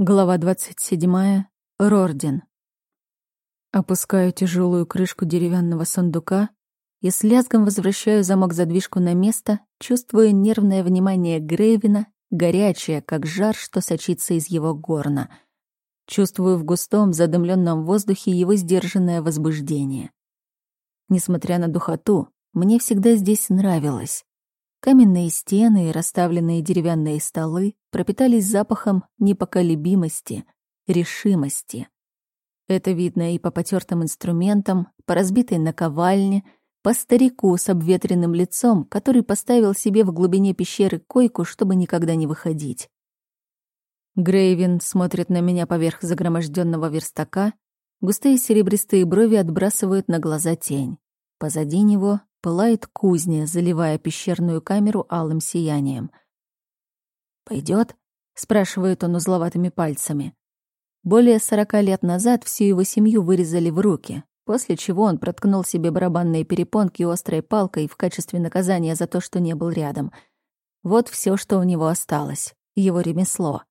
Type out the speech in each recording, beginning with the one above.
Глава 27. Рорден. Опускаю тяжелую крышку деревянного сундука и с лязгом возвращаю замок-задвижку на место, чувствуя нервное внимание Грейвина, горячее, как жар, что сочится из его горна. Чувствую в густом, задымленном воздухе его сдержанное возбуждение. Несмотря на духоту, мне всегда здесь нравилось. Каменные стены и расставленные деревянные столы пропитались запахом непоколебимости, решимости. Это видно и по потертым инструментам, по разбитой наковальне, по старику с обветренным лицом, который поставил себе в глубине пещеры койку, чтобы никогда не выходить. Грейвин смотрит на меня поверх загроможденного верстака, густые серебристые брови отбрасывают на глаза тень. Позади него Пылает кузня, заливая пещерную камеру алым сиянием. Пойдет? спрашивает он узловатыми пальцами. Более сорока лет назад всю его семью вырезали в руки, после чего он проткнул себе барабанные перепонки острой палкой в качестве наказания за то, что не был рядом. Вот все, что у него осталось, его ремесло.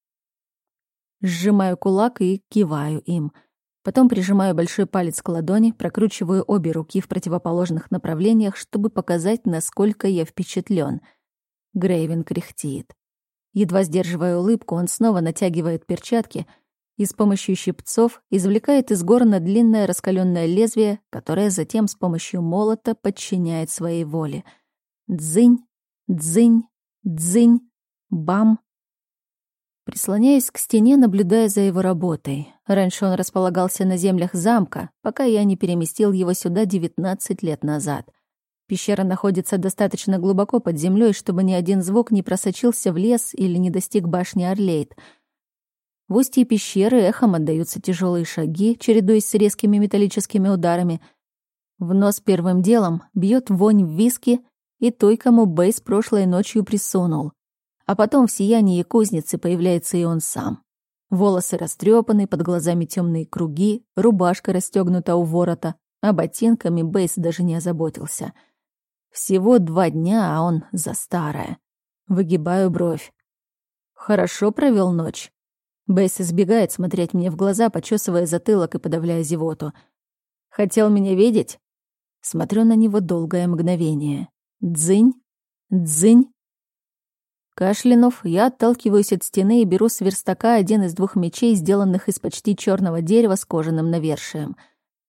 Сжимаю кулак и киваю им — Потом прижимаю большой палец к ладони, прокручиваю обе руки в противоположных направлениях, чтобы показать, насколько я впечатлен. Грейвен кряхтит. Едва сдерживая улыбку, он снова натягивает перчатки и с помощью щипцов извлекает из горна длинное раскаленное лезвие, которое затем с помощью молота подчиняет своей воле. Дзынь, дзынь, дзынь, бам, Прислоняюсь к стене, наблюдая за его работой. Раньше он располагался на землях замка, пока я не переместил его сюда 19 лет назад. Пещера находится достаточно глубоко под землей, чтобы ни один звук не просочился в лес или не достиг башни Орлейт. В устье пещеры эхом отдаются тяжелые шаги, чередуясь с резкими металлическими ударами. В нос первым делом бьет вонь в виски и той, кому Бейс прошлой ночью присунул. А потом в сиянии кузницы появляется и он сам. Волосы растрепаны, под глазами темные круги, рубашка расстегнута у ворота, а ботинками Бейс даже не озаботился. Всего два дня, а он за старое. Выгибаю бровь. Хорошо провел ночь. Бейс избегает смотреть мне в глаза, почесывая затылок и подавляя зевоту. Хотел меня видеть? Смотрю на него долгое мгновение. Дзынь, дзынь, Кашлянув, я отталкиваюсь от стены и беру с верстака один из двух мечей, сделанных из почти черного дерева с кожаным навершием.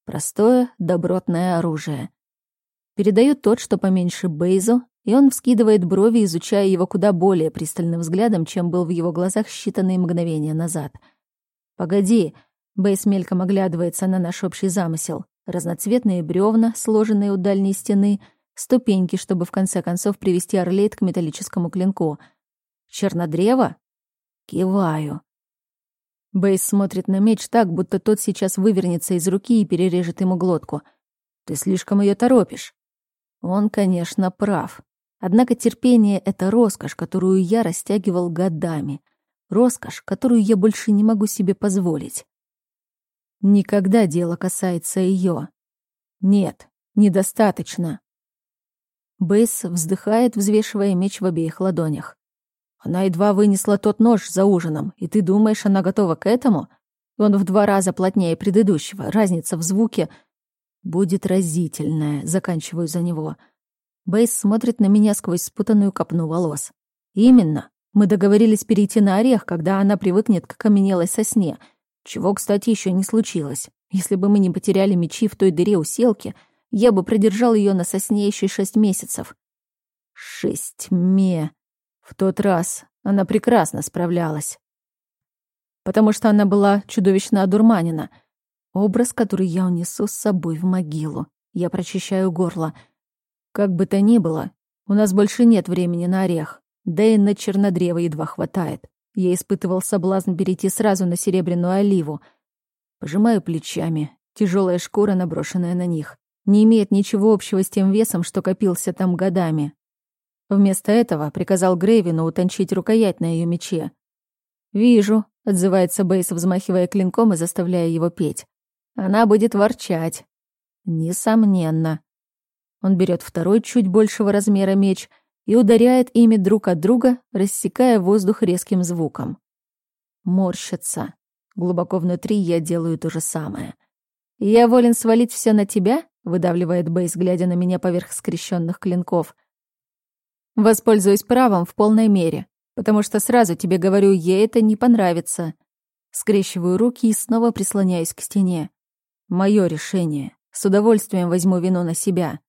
Простое, добротное оружие. Передаю тот, что поменьше Бейзу, и он вскидывает брови, изучая его куда более пристальным взглядом, чем был в его глазах считанные мгновения назад. «Погоди», — Бейз мельком оглядывается на наш общий замысел. Разноцветные бревна, сложенные у дальней стены, ступеньки, чтобы в конце концов привести Орлейт к металлическому клинку — Чернодрево? Киваю. Бейс смотрит на меч так, будто тот сейчас вывернется из руки и перережет ему глотку. Ты слишком ее торопишь. Он, конечно, прав. Однако терпение — это роскошь, которую я растягивал годами. Роскошь, которую я больше не могу себе позволить. Никогда дело касается ее. Нет, недостаточно. Бейс вздыхает, взвешивая меч в обеих ладонях. Она едва вынесла тот нож за ужином, и ты думаешь, она готова к этому? Он в два раза плотнее предыдущего. Разница в звуке будет разительная. Заканчиваю за него. Бейс смотрит на меня сквозь спутанную копну волос. Именно. Мы договорились перейти на орех, когда она привыкнет к окаменелой сосне. Чего, кстати, еще не случилось. Если бы мы не потеряли мечи в той дыре у селки, я бы продержал ее на сосне еще шесть месяцев. Шесть ме. В тот раз она прекрасно справлялась. Потому что она была чудовищно одурманена. Образ, который я унесу с собой в могилу. Я прочищаю горло. Как бы то ни было, у нас больше нет времени на орех. Да и на чернодрево едва хватает. Я испытывал соблазн перейти сразу на серебряную оливу. Пожимаю плечами. Тяжелая шкура, наброшенная на них, не имеет ничего общего с тем весом, что копился там годами. Вместо этого приказал Грейвину утончить рукоять на ее мече. «Вижу», — отзывается Бейс, взмахивая клинком и заставляя его петь. «Она будет ворчать». «Несомненно». Он берет второй, чуть большего размера меч и ударяет ими друг от друга, рассекая воздух резким звуком. морщатся. Глубоко внутри я делаю то же самое. «Я волен свалить все на тебя?» — выдавливает Бейс, глядя на меня поверх скрещенных клинков. «Воспользуюсь правом в полной мере, потому что сразу тебе говорю, ей это не понравится». Скрещиваю руки и снова прислоняюсь к стене. Мое решение. С удовольствием возьму вину на себя.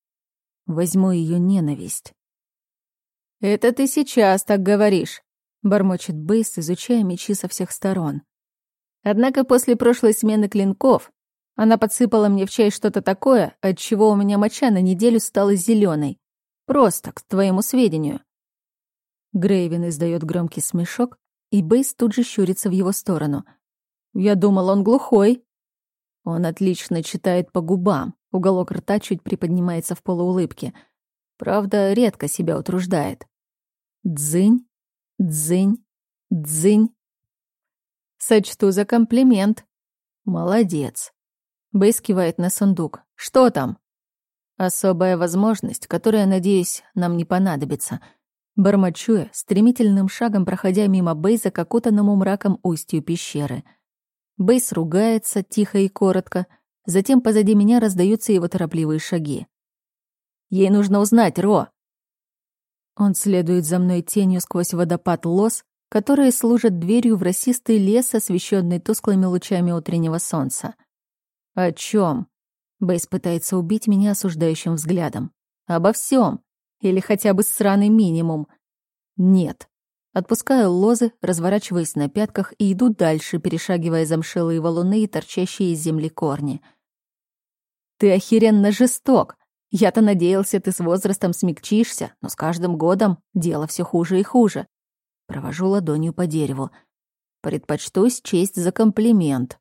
Возьму ее ненависть. «Это ты сейчас так говоришь», — бормочет Бейс, изучая мечи со всех сторон. Однако после прошлой смены клинков она подсыпала мне в чай что-то такое, от чего у меня моча на неделю стала зеленой. Просто, к твоему сведению. Грейвен издает громкий смешок, и Бейс тут же щурится в его сторону. Я думал, он глухой. Он отлично читает по губам, уголок рта чуть приподнимается в полуулыбке. Правда, редко себя утруждает. Дзынь, дзынь, дзынь. Сочту за комплимент. Молодец. Бейс кивает на сундук. Что там? Особая возможность, которая, надеюсь, нам не понадобится. Бормочу стремительным шагом проходя мимо Бейза к окутанному мраком устью пещеры. Бейс ругается тихо и коротко, затем позади меня раздаются его торопливые шаги. «Ей нужно узнать, Ро!» Он следует за мной тенью сквозь водопад лос, которые служат дверью в росистый лес, освещенный тусклыми лучами утреннего солнца. «О чем? Бейс пытается убить меня осуждающим взглядом. «Обо всем, Или хотя бы сраный минимум?» «Нет». Отпускаю лозы, разворачиваясь на пятках и иду дальше, перешагивая замшелые валуны и торчащие из земли корни. «Ты охеренно жесток. Я-то надеялся, ты с возрастом смягчишься, но с каждым годом дело все хуже и хуже. Провожу ладонью по дереву. Предпочту честь за комплимент.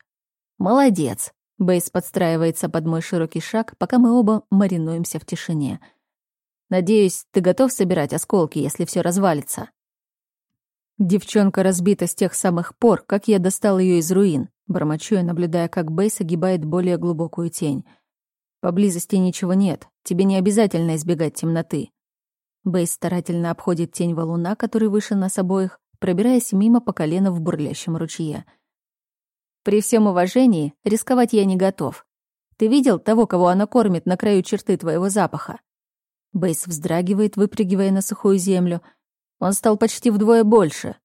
Молодец. Бейс подстраивается под мой широкий шаг, пока мы оба маринуемся в тишине. Надеюсь, ты готов собирать осколки, если все развалится. Девчонка разбита с тех самых пор, как я достал ее из руин, бормочу я, наблюдая, как Бейс огибает более глубокую тень. Поблизости ничего нет, тебе не обязательно избегать темноты. Бейс старательно обходит тень валуна, который выше нас обоих, пробираясь мимо по колено в бурлящем ручье. При всем уважении, рисковать я не готов. Ты видел того, кого она кормит на краю черты твоего запаха? Бейс вздрагивает, выпрыгивая на сухую землю. Он стал почти вдвое больше.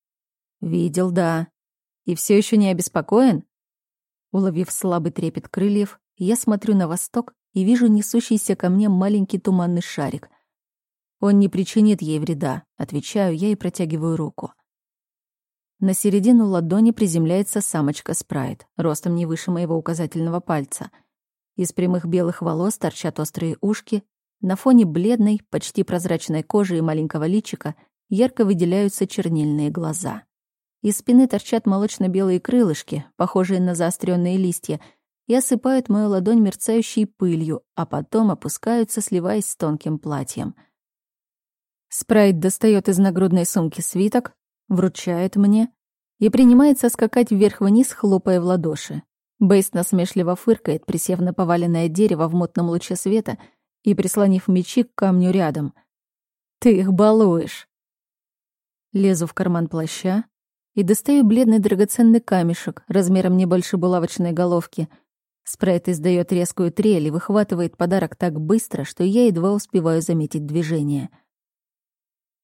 Видел, да. И все еще не обеспокоен? Уловив слабый трепет крыльев, я смотрю на восток и вижу несущийся ко мне маленький туманный шарик — он не причинит ей вреда, отвечаю я и протягиваю руку. На середину ладони приземляется самочка спрайт, ростом не выше моего указательного пальца. Из прямых белых волос торчат острые ушки, на фоне бледной, почти прозрачной кожи и маленького личика ярко выделяются чернильные глаза. Из спины торчат молочно-белые крылышки, похожие на заостренные листья, и осыпают мою ладонь мерцающей пылью, а потом опускаются, сливаясь с тонким платьем — Спрайт достает из нагрудной сумки свиток, вручает мне и принимается скакать вверх-вниз, хлопая в ладоши. Бейс насмешливо фыркает, присев на поваленное дерево в мутном луче света и прислонив мечи к камню рядом. «Ты их балуешь!» Лезу в карман плаща и достаю бледный драгоценный камешек размером не больше булавочной головки. Спрайт издает резкую трель и выхватывает подарок так быстро, что я едва успеваю заметить движение —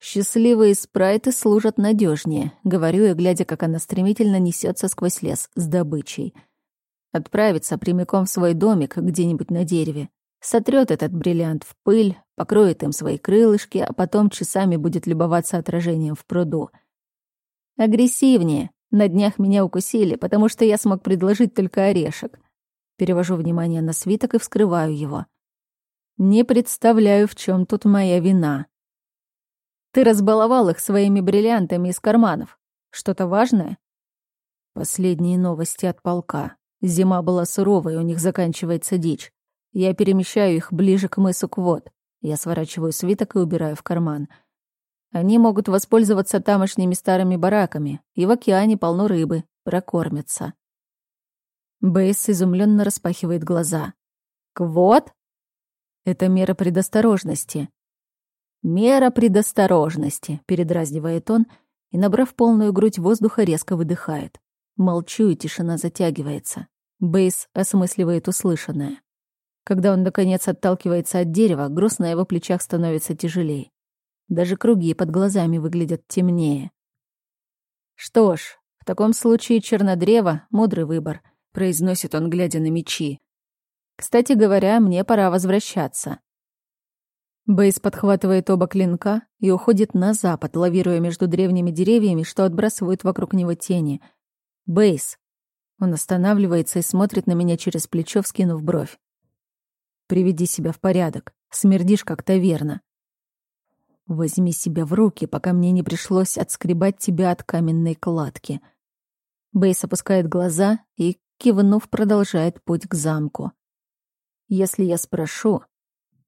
Счастливые спрайты служат надежнее, говорю я, глядя, как она стремительно несется сквозь лес с добычей. Отправится прямиком в свой домик где-нибудь на дереве, сотрет этот бриллиант в пыль, покроет им свои крылышки, а потом часами будет любоваться отражением в пруду. Агрессивнее. На днях меня укусили, потому что я смог предложить только орешек. Перевожу внимание на свиток и вскрываю его. Не представляю, в чем тут моя вина. Ты разбаловал их своими бриллиантами из карманов. Что-то важное? Последние новости от полка. Зима была суровой, у них заканчивается дичь. Я перемещаю их ближе к мысу Квот. Я сворачиваю свиток и убираю в карман. Они могут воспользоваться тамошними старыми бараками, и в океане полно рыбы, прокормятся. Бейс изумленно распахивает глаза. «Квот?» «Это мера предосторожности. «Мера предосторожности», — передразнивает он и, набрав полную грудь воздуха, резко выдыхает. Молчу, и тишина затягивается. Бейс осмысливает услышанное. Когда он, наконец, отталкивается от дерева, груз на его плечах становится тяжелее. Даже круги под глазами выглядят темнее. «Что ж, в таком случае чернодрево — мудрый выбор», — произносит он, глядя на мечи. «Кстати говоря, мне пора возвращаться». Бейс подхватывает оба клинка и уходит на запад, лавируя между древними деревьями, что отбрасывают вокруг него тени. «Бейс!» Он останавливается и смотрит на меня через плечо, вскинув бровь. «Приведи себя в порядок. Смердишь как-то верно. Возьми себя в руки, пока мне не пришлось отскребать тебя от каменной кладки». Бейс опускает глаза и, кивнув, продолжает путь к замку. «Если я спрошу,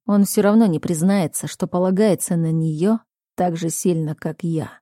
он все равно не признается, что полагается на нее так же сильно, как я.